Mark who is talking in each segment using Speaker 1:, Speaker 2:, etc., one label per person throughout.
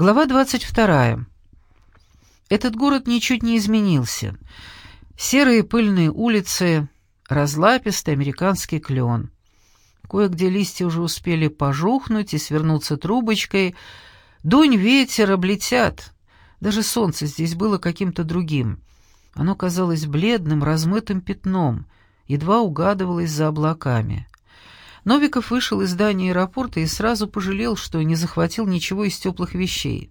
Speaker 1: Глава 22. Этот город ничуть не изменился. Серые пыльные улицы, разлапистый американский клен. Кое-где листья уже успели пожухнуть и свернуться трубочкой. Дунь, ветер облетят. Даже солнце здесь было каким-то другим. Оно казалось бледным, размытым пятном, едва угадывалось за облаками. Новиков вышел из здания аэропорта и сразу пожалел, что не захватил ничего из теплых вещей.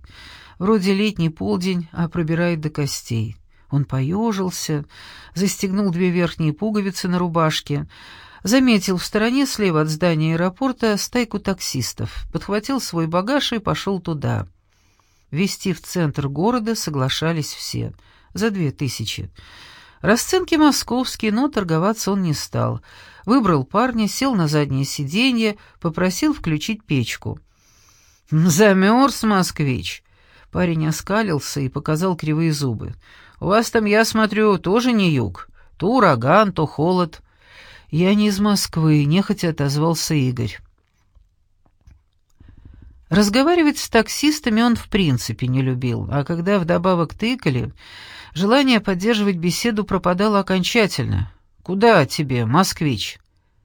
Speaker 1: Вроде летний полдень, а пробирает до костей. Он поежился, застегнул две верхние пуговицы на рубашке, заметил в стороне слева от здания аэропорта стайку таксистов, подхватил свой багаж и пошел туда. Вести в центр города соглашались все. За две тысячи. Расценки московские, но торговаться он не стал. Выбрал парня, сел на заднее сиденье, попросил включить печку. «Замерз, москвич!» Парень оскалился и показал кривые зубы. «У вас там, я смотрю, тоже не юг. То ураган, то холод». «Я не из Москвы», — нехотя отозвался Игорь. Разговаривать с таксистами он в принципе не любил, а когда вдобавок тыкали, желание поддерживать беседу пропадало окончательно. «Куда тебе, москвич?»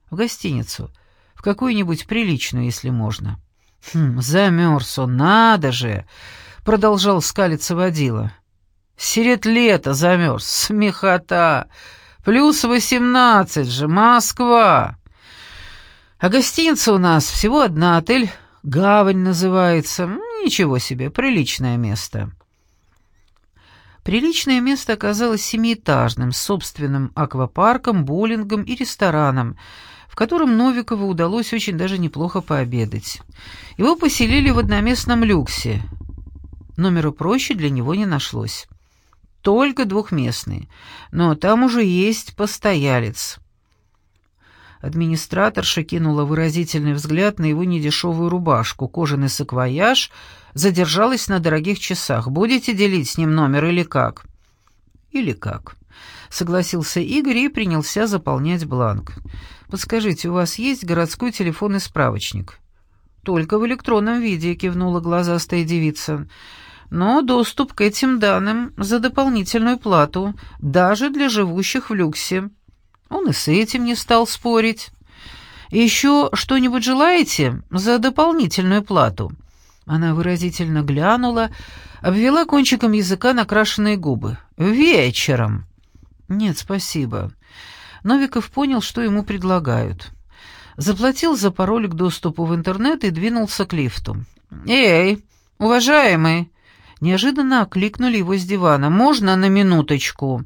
Speaker 1: «В гостиницу. В какую-нибудь приличную, если можно». «Хм, замерз он, надо же!» — продолжал скалиться водила. «Серед лета замерз, смехота! Плюс восемнадцать же, Москва!» «А гостиница у нас всего одна, отель Гавань называется. Ничего себе, приличное место. Приличное место оказалось семиэтажным, с собственным аквапарком, боулингом и рестораном, в котором Новикову удалось очень даже неплохо пообедать. Его поселили в одноместном люксе. Номера проще для него не нашлось. Только двухместный, но там уже есть постоялец. Администраторша кинула выразительный взгляд на его недешевую рубашку, кожаный саквояж, задержалась на дорогих часах. «Будете делить с ним номер или как?» «Или как?» — согласился Игорь и принялся заполнять бланк. «Подскажите, у вас есть городской телефонный справочник?» «Только в электронном виде», — кивнула глазастая девица. «Но доступ к этим данным за дополнительную плату, даже для живущих в люксе». Он и с этим не стал спорить. «Еще что-нибудь желаете за дополнительную плату?» Она выразительно глянула, обвела кончиком языка накрашенные губы. «Вечером!» «Нет, спасибо». Новиков понял, что ему предлагают. Заплатил за пароль к доступу в интернет и двинулся к лифту. «Эй, уважаемый!» Неожиданно окликнули его с дивана. «Можно на минуточку?»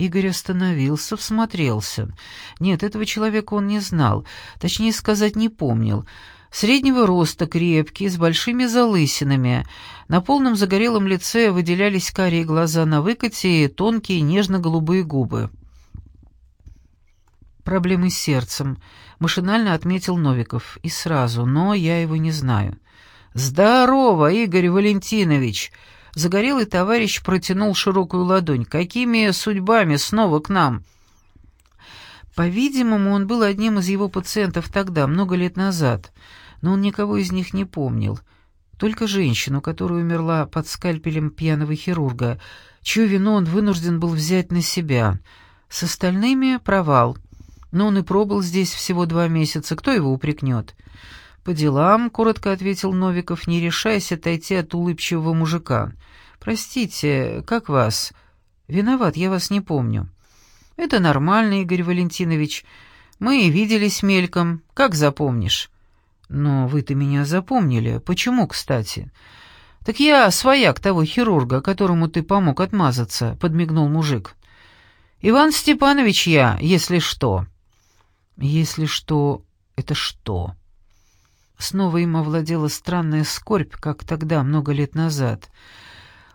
Speaker 1: Игорь остановился, всмотрелся. Нет, этого человека он не знал, точнее сказать, не помнил. Среднего роста, крепкий, с большими залысинами. На полном загорелом лице выделялись карие глаза на выкате и тонкие нежно-голубые губы. «Проблемы с сердцем», — машинально отметил Новиков. И сразу, но я его не знаю. «Здорово, Игорь Валентинович!» Загорелый товарищ протянул широкую ладонь. «Какими судьбами снова к нам?» По-видимому, он был одним из его пациентов тогда, много лет назад, но он никого из них не помнил. Только женщину, которая умерла под скальпелем пьяного хирурга, чью вину он вынужден был взять на себя. С остальными — провал. Но он и пробыл здесь всего два месяца, кто его упрекнет?» «По делам», — коротко ответил Новиков, не решаясь отойти от улыбчивого мужика. «Простите, как вас?» «Виноват, я вас не помню». «Это нормально, Игорь Валентинович. Мы виделись мельком. Как запомнишь?» «Но вы-то меня запомнили. Почему, кстати?» «Так я свояк того хирурга, которому ты помог отмазаться», — подмигнул мужик. «Иван Степанович я, если что». «Если что, это что?» Снова им овладела странная скорбь, как тогда, много лет назад.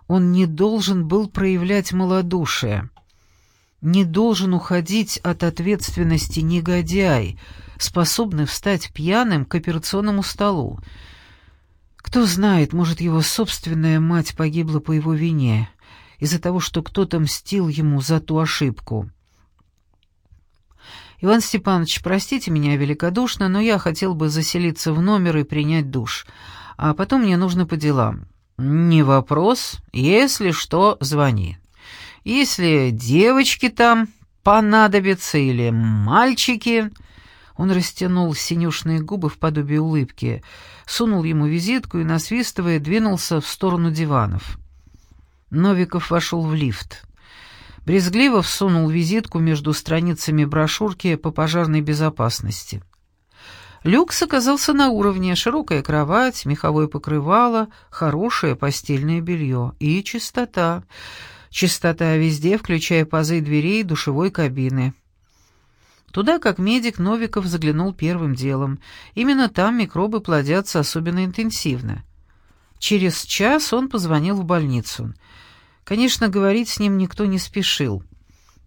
Speaker 1: Он не должен был проявлять малодушие. Не должен уходить от ответственности негодяй, способный встать пьяным к операционному столу. Кто знает, может, его собственная мать погибла по его вине, из-за того, что кто-то мстил ему за ту ошибку. «Иван Степанович, простите меня великодушно, но я хотел бы заселиться в номер и принять душ. а потом мне нужно по делам». «Не вопрос. Если что, звони. Если девочки там понадобятся или мальчики...» Он растянул синюшные губы в подобие улыбки, сунул ему визитку и, насвистывая, двинулся в сторону диванов. Новиков вошел в лифт. Брезгливо всунул визитку между страницами брошюрки по пожарной безопасности. Люкс оказался на уровне, широкая кровать, меховое покрывало, хорошее постельное белье и чистота. Чистота везде, включая пазы дверей душевой кабины. Туда, как медик, Новиков заглянул первым делом. Именно там микробы плодятся особенно интенсивно. Через час он позвонил в больницу. Конечно, говорить с ним никто не спешил.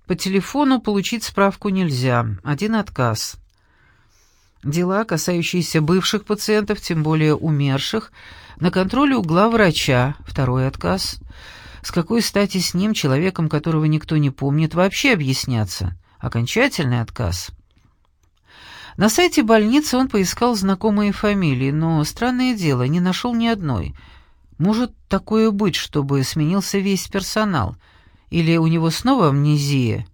Speaker 1: По телефону получить справку нельзя, один отказ. Дела, касающиеся бывших пациентов, тем более умерших, на контроле у главврача, второй отказ. С какой стати с ним, человеком, которого никто не помнит, вообще объясняться? Окончательный отказ. На сайте больницы он поискал знакомые фамилии, но, странное дело, не нашел ни одной. Может такое быть, чтобы сменился весь персонал? Или у него снова амнезия?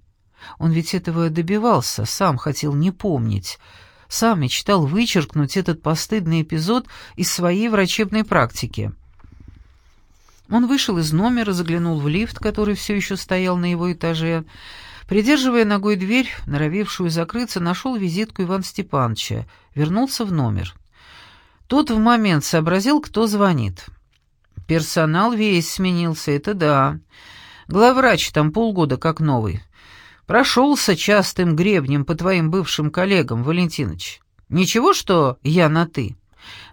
Speaker 1: Он ведь этого добивался, сам хотел не помнить. Сам мечтал вычеркнуть этот постыдный эпизод из своей врачебной практики. Он вышел из номера, заглянул в лифт, который все еще стоял на его этаже, Придерживая ногой дверь, норовевшую закрыться, нашел визитку Ивана Степановича, вернулся в номер. Тот в момент сообразил, кто звонит. Персонал весь сменился, это да. Главврач там полгода как новый. Прошелся частым гребнем по твоим бывшим коллегам, Валентиныч. Ничего, что я на «ты»?»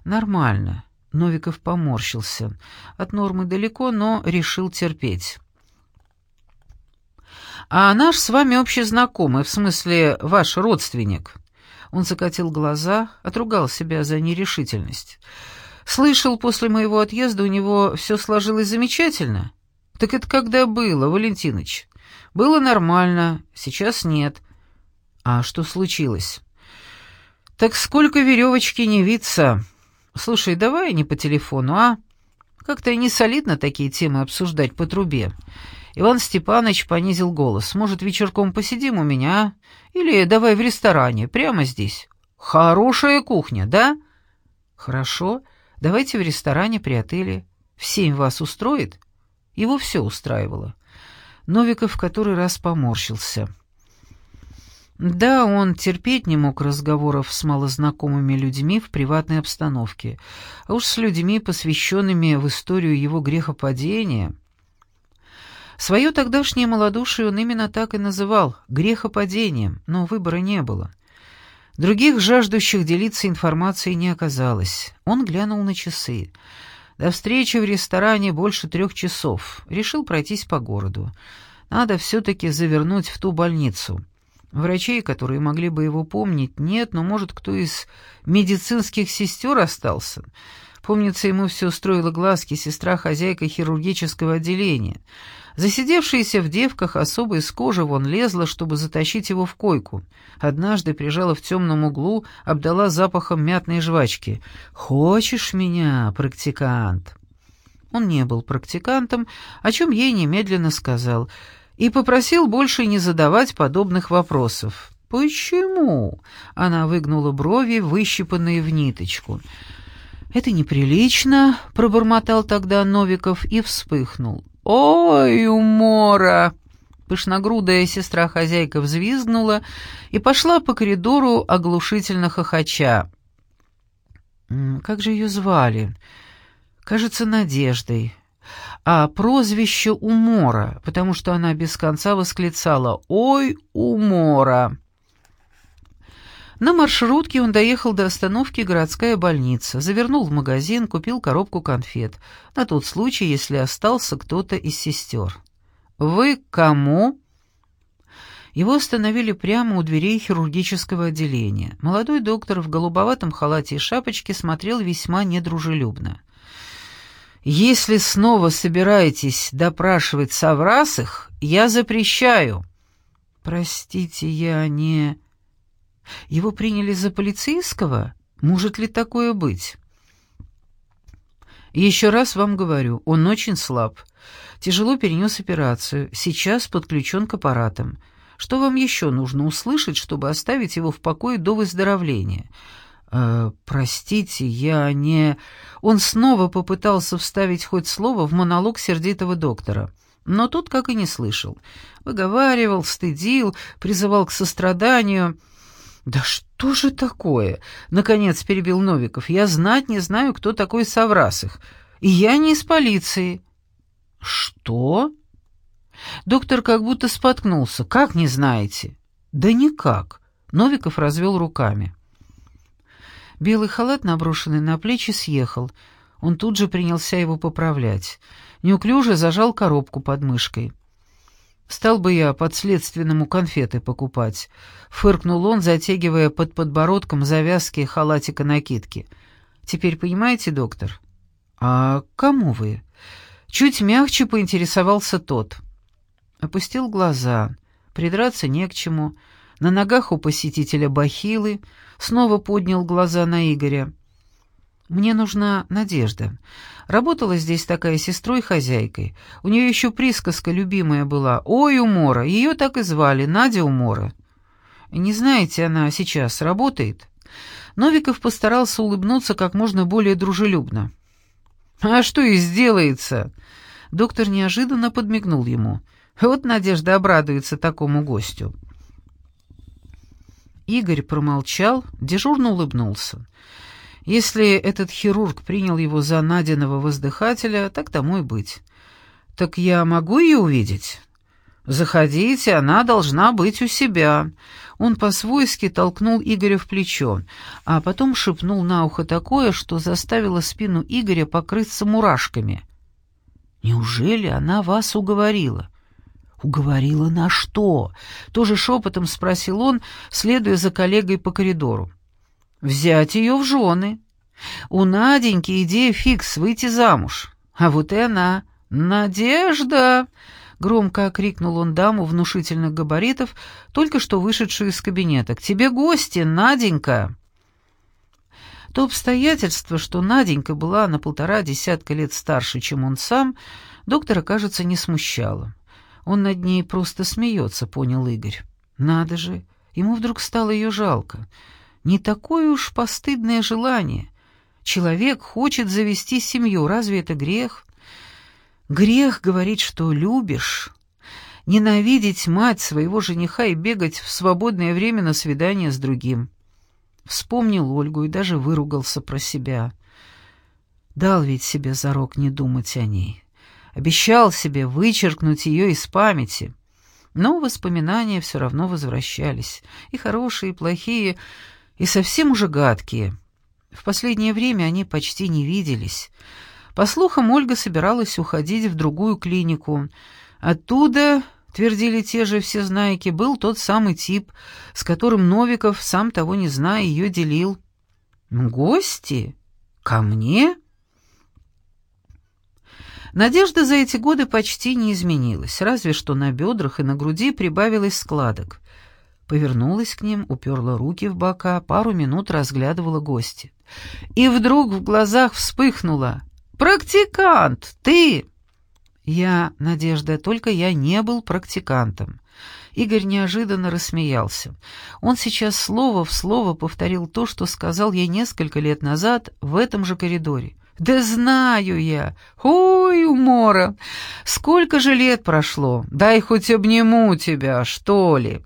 Speaker 1: «Нормально». Новиков поморщился. От нормы далеко, но решил терпеть. «А наш с вами общий знакомый, в смысле ваш родственник?» Он закатил глаза, отругал себя за нерешительность. «Слышал, после моего отъезда у него все сложилось замечательно?» «Так это когда было, Валентиныч?» «Было нормально, сейчас нет». «А что случилось?» «Так сколько веревочки не виться?» «Слушай, давай не по телефону, а? Как-то не солидно такие темы обсуждать по трубе. Иван Степанович понизил голос. «Может, вечерком посидим у меня? Или давай в ресторане, прямо здесь. Хорошая кухня, да?» «Хорошо. Давайте в ресторане при отеле. В семь вас устроит?» Его все устраивало. Новиков в который раз поморщился. Да, он терпеть не мог разговоров с малознакомыми людьми в приватной обстановке, а уж с людьми, посвященными в историю его грехопадения — Свое тогдашнее малодушие он именно так и называл — грехопадением, но выбора не было. Других жаждущих делиться информацией не оказалось. Он глянул на часы. До встречи в ресторане больше трех часов. Решил пройтись по городу. Надо все-таки завернуть в ту больницу. Врачей, которые могли бы его помнить, нет, но, может, кто из медицинских сестер остался. Помнится, ему все устроила глазки сестра-хозяйка хирургического отделения — Засидевшаяся в девках особо из кожи вон лезла, чтобы затащить его в койку. Однажды прижала в темном углу, обдала запахом мятной жвачки. «Хочешь меня, практикант?» Он не был практикантом, о чем ей немедленно сказал, и попросил больше не задавать подобных вопросов. «Почему?» — она выгнула брови, выщипанные в ниточку. «Это неприлично», — пробормотал тогда Новиков и вспыхнул. «Ой, умора!» Пышногрудая сестра-хозяйка взвизгнула и пошла по коридору оглушительно хохоча. Как же ее звали? Кажется, Надеждой. А прозвище Умора, потому что она без конца восклицала «Ой, Умора!» На маршрутке он доехал до остановки городская больница, завернул в магазин, купил коробку конфет, на тот случай, если остался кто-то из сестер. «Вы кому?» Его остановили прямо у дверей хирургического отделения. Молодой доктор в голубоватом халате и шапочке смотрел весьма недружелюбно. «Если снова собираетесь допрашивать соврасых, я запрещаю». «Простите, я не...» Его приняли за полицейского? Может ли такое быть? Еще раз вам говорю, он очень слаб. Тяжело перенес операцию, сейчас подключен к аппаратам. Что вам еще нужно услышать, чтобы оставить его в покое до выздоровления?» «Э, «Простите, я не...» Он снова попытался вставить хоть слово в монолог сердитого доктора, но тот как и не слышал. Выговаривал, стыдил, призывал к состраданию. «Да что же такое?» — наконец перебил Новиков. «Я знать не знаю, кто такой Саврасых. И я не из полиции». «Что?» Доктор как будто споткнулся. «Как не знаете?» «Да никак». Новиков развел руками. Белый халат, наброшенный на плечи, съехал. Он тут же принялся его поправлять. Неуклюже зажал коробку под мышкой. «Стал бы я подследственному конфеты покупать», — фыркнул он, затягивая под подбородком завязки халатика-накидки. «Теперь понимаете, доктор?» «А кому вы?» Чуть мягче поинтересовался тот. Опустил глаза. Придраться не к чему. На ногах у посетителя бахилы — снова поднял глаза на Игоря. «Мне нужна Надежда. Работала здесь такая сестрой-хозяйкой. У нее еще присказка любимая была. Ой, Умора. Ее так и звали, Надя Умора. Не знаете, она сейчас работает?» Новиков постарался улыбнуться как можно более дружелюбно. «А что и сделается?» Доктор неожиданно подмигнул ему. «Вот Надежда обрадуется такому гостю». Игорь промолчал, дежурно улыбнулся. Если этот хирург принял его за Надиного воздыхателя, так тому и быть. «Так я могу ее увидеть?» «Заходите, она должна быть у себя». Он по-свойски толкнул Игоря в плечо, а потом шепнул на ухо такое, что заставило спину Игоря покрыться мурашками. «Неужели она вас уговорила?» «Уговорила на что?» — тоже шепотом спросил он, следуя за коллегой по коридору. «Взять ее в жены. У Наденьки идея фикс — выйти замуж. А вот и она. Надежда!» — громко окрикнул он даму внушительных габаритов, только что вышедшую из кабинета. «К тебе гости, Наденька!» То обстоятельство, что Наденька была на полтора десятка лет старше, чем он сам, доктора, кажется, не смущало. Он над ней просто смеется, понял Игорь. Надо же, ему вдруг стало ее жалко. Не такое уж постыдное желание. Человек хочет завести семью, разве это грех? Грех говорить, что любишь. Ненавидеть мать своего жениха и бегать в свободное время на свидание с другим. Вспомнил Ольгу и даже выругался про себя. Дал ведь себе зарок не думать о ней. Обещал себе вычеркнуть ее из памяти. Но воспоминания все равно возвращались. И хорошие, и плохие, и совсем уже гадкие. В последнее время они почти не виделись. По слухам, Ольга собиралась уходить в другую клинику. Оттуда, твердили те же всезнайки, был тот самый тип, с которым Новиков, сам того не зная, ее делил. «Гости? Ко мне?» Надежда за эти годы почти не изменилась, разве что на бедрах и на груди прибавилось складок. Повернулась к ним, уперла руки в бока, пару минут разглядывала гости. И вдруг в глазах вспыхнула. «Практикант! Ты!» «Я, Надежда, только я не был практикантом». Игорь неожиданно рассмеялся. Он сейчас слово в слово повторил то, что сказал ей несколько лет назад в этом же коридоре. «Да знаю я! Ой, умора! Сколько же лет прошло! Дай хоть обниму тебя, что ли!»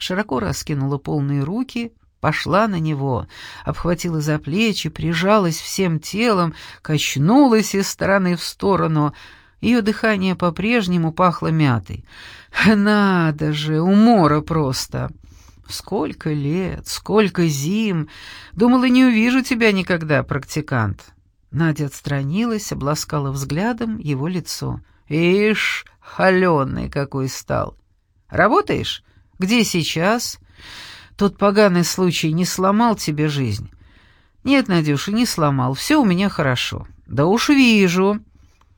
Speaker 1: Широко раскинула полные руки, пошла на него, обхватила за плечи, прижалась всем телом, качнулась из стороны в сторону. Ее дыхание по-прежнему пахло мятой. «Надо же, умора просто!» «Сколько лет, сколько зим! Думала, не увижу тебя никогда, практикант!» Надя отстранилась, обласкала взглядом его лицо. «Ишь, холеный какой стал! Работаешь? Где сейчас? Тот поганый случай не сломал тебе жизнь?» «Нет, Надюша, не сломал. Все у меня хорошо». «Да уж вижу».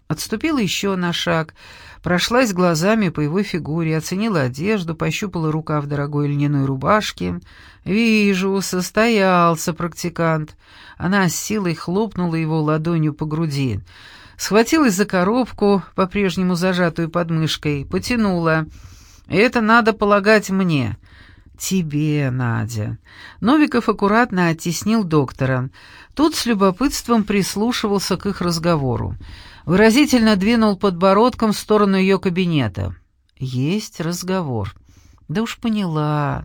Speaker 1: Отступила еще на шаг, прошлась глазами по его фигуре, оценила одежду, пощупала рукав дорогой льняной рубашки. «Вижу, состоялся практикант». Она с силой хлопнула его ладонью по груди. Схватилась за коробку, по-прежнему зажатую под мышкой, «Это надо полагать мне». «Тебе, Надя». Новиков аккуратно оттеснил доктора. Тот с любопытством прислушивался к их разговору выразительно двинул подбородком в сторону ее кабинета. «Есть разговор». «Да уж поняла,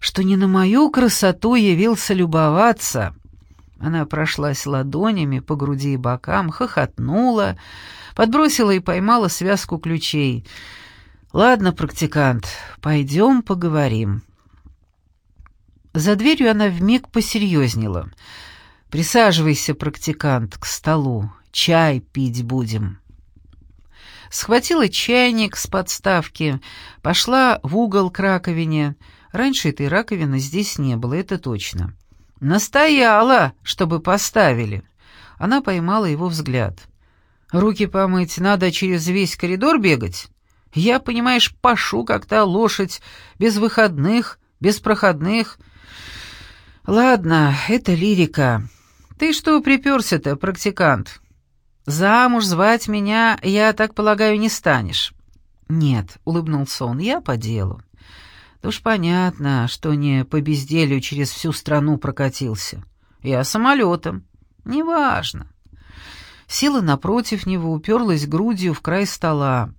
Speaker 1: что не на мою красоту явился любоваться». Она прошлась ладонями по груди и бокам, хохотнула, подбросила и поймала связку ключей. «Ладно, практикант, пойдем поговорим». За дверью она вмиг посерьезнела. «Присаживайся, практикант, к столу чай пить будем». Схватила чайник с подставки, пошла в угол к раковине. Раньше этой раковины здесь не было, это точно. «Настояла, чтобы поставили». Она поймала его взгляд. «Руки помыть надо через весь коридор бегать? Я, понимаешь, пашу, та лошадь, без выходных, без проходных». «Ладно, это лирика. Ты что приперся-то, практикант?» «Замуж звать меня, я так полагаю, не станешь». «Нет», — улыбнулся он, — «я по делу». «Да уж понятно, что не по безделью через всю страну прокатился. Я самолетом. Неважно». Сила напротив него уперлась грудью в край стола.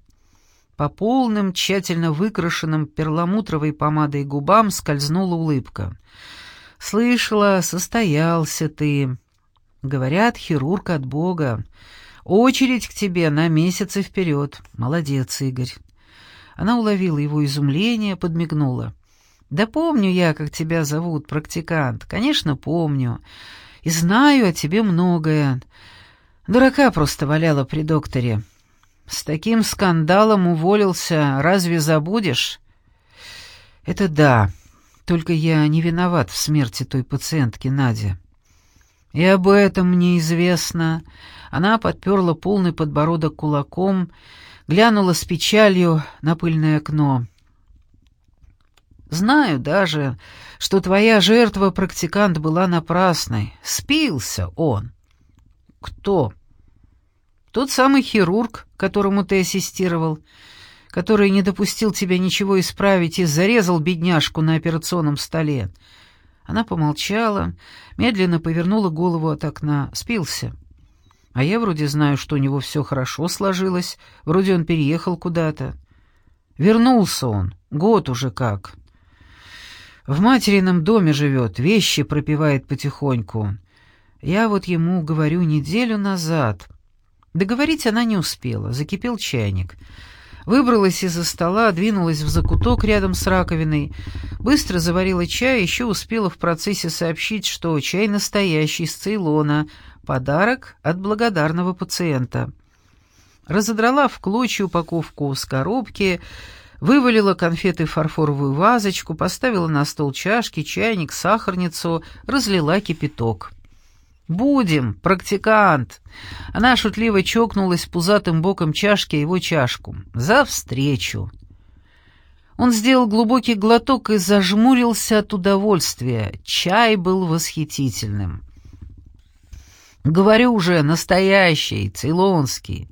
Speaker 1: По полным, тщательно выкрашенным перламутровой помадой губам скользнула улыбка. «Слышала, состоялся ты. Говорят, хирург от Бога. Очередь к тебе на месяцы вперед. Молодец, Игорь. Она уловила его изумление, подмигнула. Да помню я, как тебя зовут, практикант. Конечно, помню. И знаю о тебе многое. Дурака просто валяла при докторе. С таким скандалом уволился, разве забудешь? Это да. Только я не виноват в смерти той пациентки Нади. И об этом мне известно. Она подперла полный подбородок кулаком, глянула с печалью на пыльное окно. «Знаю даже, что твоя жертва, практикант, была напрасной. Спился он». «Кто?» «Тот самый хирург, которому ты ассистировал, который не допустил тебя ничего исправить и зарезал бедняжку на операционном столе». Она помолчала, медленно повернула голову от окна. Спился. А я вроде знаю, что у него все хорошо сложилось, вроде он переехал куда-то. Вернулся он, год уже как. В материном доме живет, вещи пропивает потихоньку. Я вот ему говорю неделю назад. Договорить она не успела, закипел чайник. Выбралась из-за стола, двинулась в закуток рядом с раковиной, быстро заварила чай, еще успела в процессе сообщить, что чай настоящий, из Цейлона, подарок от благодарного пациента. Разодрала в клочья упаковку с коробки, вывалила конфеты в фарфоровую вазочку, поставила на стол чашки, чайник, сахарницу, разлила кипяток. «Будем, практикант!» Она шутливо чокнулась пузатым боком чашки его чашку. «За встречу!» Он сделал глубокий глоток и зажмурился от удовольствия. Чай был восхитительным. «Говорю уже, настоящий, цейлонский!»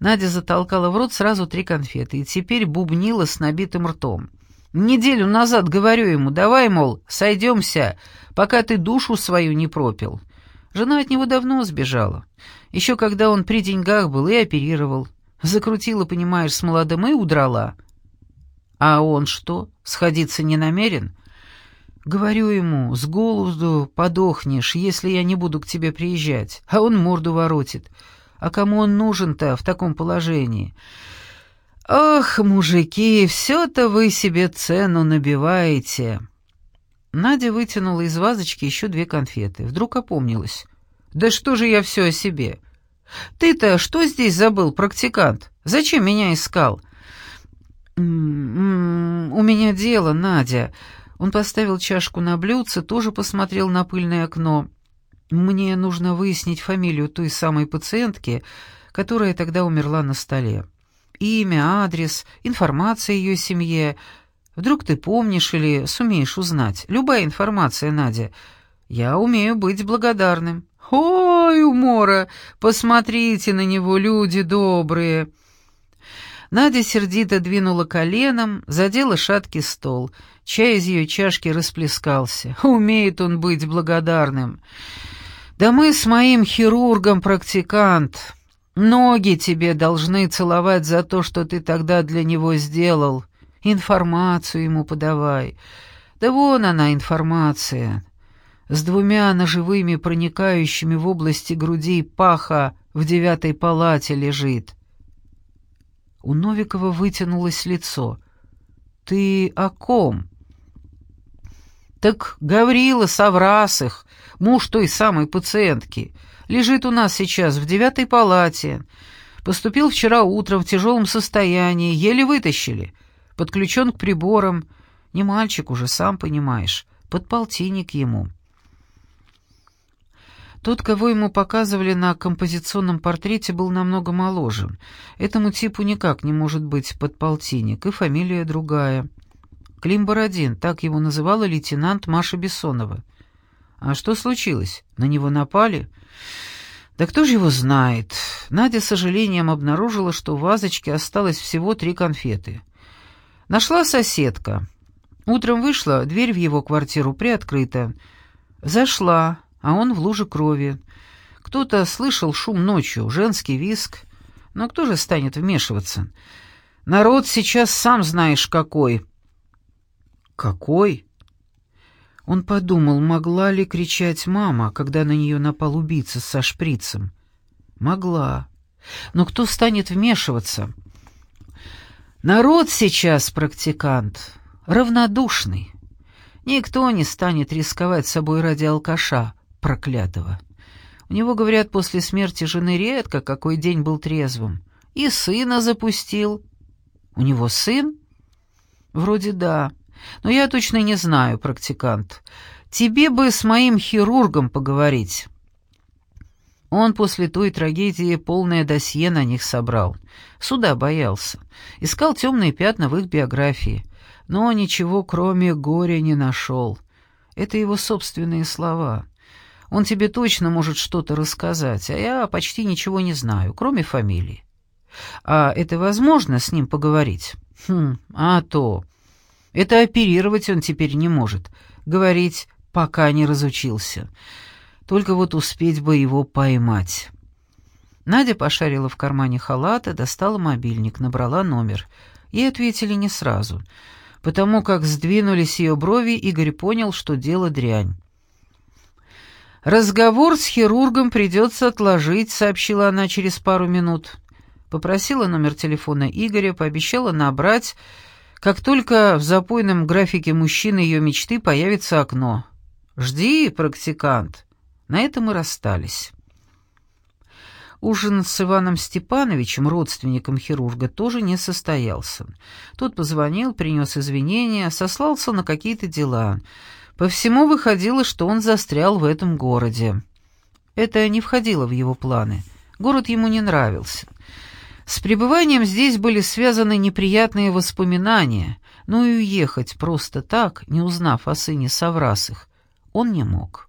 Speaker 1: Надя затолкала в рот сразу три конфеты и теперь бубнила с набитым ртом. «Неделю назад говорю ему, давай, мол, сойдемся, пока ты душу свою не пропил». Жена от него давно сбежала. Еще когда он при деньгах был и оперировал. Закрутила, понимаешь, с молодым и удрала. А он что, сходиться не намерен? Говорю ему, с голоду подохнешь, если я не буду к тебе приезжать. А он морду воротит. А кому он нужен-то в таком положении? Ох, мужики, все-то вы себе цену набиваете». Надя вытянула из вазочки еще две конфеты. Вдруг опомнилась. «Да что же я все о себе? Ты-то что здесь забыл, практикант? Зачем меня искал?» «М -м, «У меня дело, Надя». Он поставил чашку на блюдце, тоже посмотрел на пыльное окно. «Мне нужно выяснить фамилию той самой пациентки, которая тогда умерла на столе. Имя, адрес, информация о ее семье. Вдруг ты помнишь или сумеешь узнать. Любая информация, Надя. Я умею быть благодарным. Ой, умора! Посмотрите на него, люди добрые!» Надя сердито двинула коленом, задела шаткий стол. Чай из ее чашки расплескался. Умеет он быть благодарным. «Да мы с моим хирургом практикант. Ноги тебе должны целовать за то, что ты тогда для него сделал. Информацию ему подавай. Да вон она, информация. С двумя ножевыми, проникающими в области груди паха в девятой палате лежит». У Новикова вытянулось лицо. «Ты о ком?» «Так Гаврила Саврасых, муж той самой пациентки, лежит у нас сейчас в девятой палате. Поступил вчера утром в тяжелом состоянии, еле вытащили. Подключен к приборам. Не мальчик уже, сам понимаешь, подполтинник ему». Тот, кого ему показывали на композиционном портрете, был намного моложе. Этому типу никак не может быть подполтинник, и фамилия другая — Клим Бородин, так его называла лейтенант Маша Бессонова. А что случилось? На него напали? Да кто же его знает? Надя с сожалением обнаружила, что в вазочке осталось всего три конфеты. Нашла соседка. Утром вышла, дверь в его квартиру приоткрыта. Зашла, а он в луже крови. Кто-то слышал шум ночью, женский виск. Но кто же станет вмешиваться? Народ сейчас сам знаешь какой. «Какой?» Он подумал, могла ли кричать мама, когда на нее напал убийца со шприцем. Могла. Но кто станет вмешиваться? Народ сейчас, практикант, равнодушный. Никто не станет рисковать собой ради алкаша, проклятого. У него, говорят, после смерти жены редко какой день был трезвым. И сына запустил. У него сын? Вроде да. Но я точно не знаю, практикант. Тебе бы с моим хирургом поговорить. Он после той трагедии полное досье на них собрал. Суда боялся. Искал темные пятна в их биографии. Но ничего, кроме горя, не нашел. Это его собственные слова. Он тебе точно может что-то рассказать, а я почти ничего не знаю, кроме фамилии. А это возможно с ним поговорить? Хм, а то. Это оперировать он теперь не может. Говорить пока не разучился. Только вот успеть бы его поймать. Надя пошарила в кармане халата, достала мобильник, набрала номер. Ей ответили не сразу. Потому как сдвинулись ее брови, Игорь понял, что дело дрянь. «Разговор с хирургом придется отложить», — сообщила она через пару минут. Попросила номер телефона Игоря, пообещала набрать как только в запойном графике мужчины ее мечты появится окно. «Жди, практикант». На этом мы расстались. Ужин с Иваном Степановичем, родственником хирурга, тоже не состоялся. Тот позвонил, принес извинения, сослался на какие-то дела. По всему выходило, что он застрял в этом городе. Это не входило в его планы. Город ему не нравился. С пребыванием здесь были связаны неприятные воспоминания, но и уехать просто так, не узнав о сыне Саврасых, он не мог.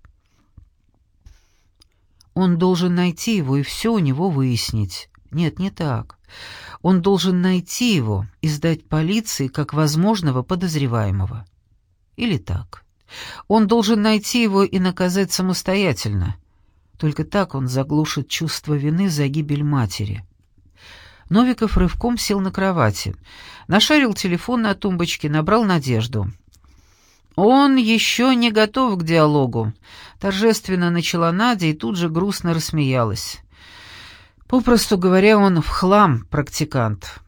Speaker 1: Он должен найти его и все у него выяснить. Нет, не так. Он должен найти его и сдать полиции как возможного подозреваемого. Или так. Он должен найти его и наказать самостоятельно. Только так он заглушит чувство вины за гибель матери. Новиков рывком сел на кровати, нашарил телефон на тумбочке, набрал Надежду. «Он еще не готов к диалогу», — торжественно начала Надя и тут же грустно рассмеялась. «Попросту говоря, он в хлам, практикант».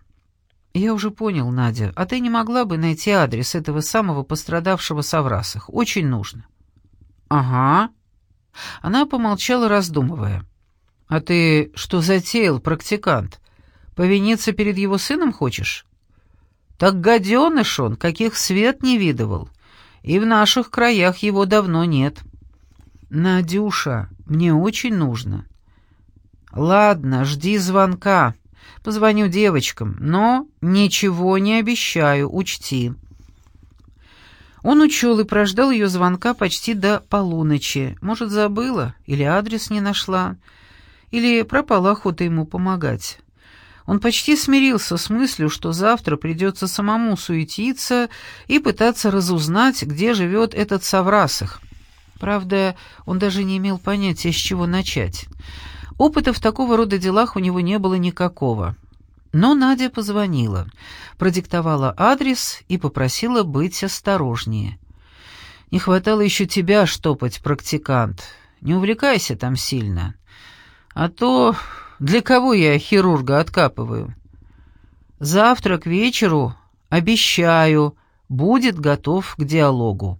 Speaker 1: «Я уже понял, Надя, а ты не могла бы найти адрес этого самого пострадавшего Саврасах? Очень нужно». «Ага». Она помолчала, раздумывая. «А ты что затеял, практикант? Повиниться перед его сыном хочешь? Так гаденыш он, каких свет не видывал. И в наших краях его давно нет. Надюша, мне очень нужно. «Ладно, жди звонка. Позвоню девочкам, но ничего не обещаю, учти». Он учел и прождал ее звонка почти до полуночи. Может, забыла, или адрес не нашла, или пропала охота ему помогать. Он почти смирился с мыслью, что завтра придется самому суетиться и пытаться разузнать, где живет этот Саврасах. Правда, он даже не имел понятия, с чего начать. Опыта в такого рода делах у него не было никакого. Но Надя позвонила, продиктовала адрес и попросила быть осторожнее. «Не хватало еще тебя штопать, практикант. Не увлекайся там сильно. А то для кого я хирурга откапываю? Завтра к вечеру, обещаю, будет готов к диалогу».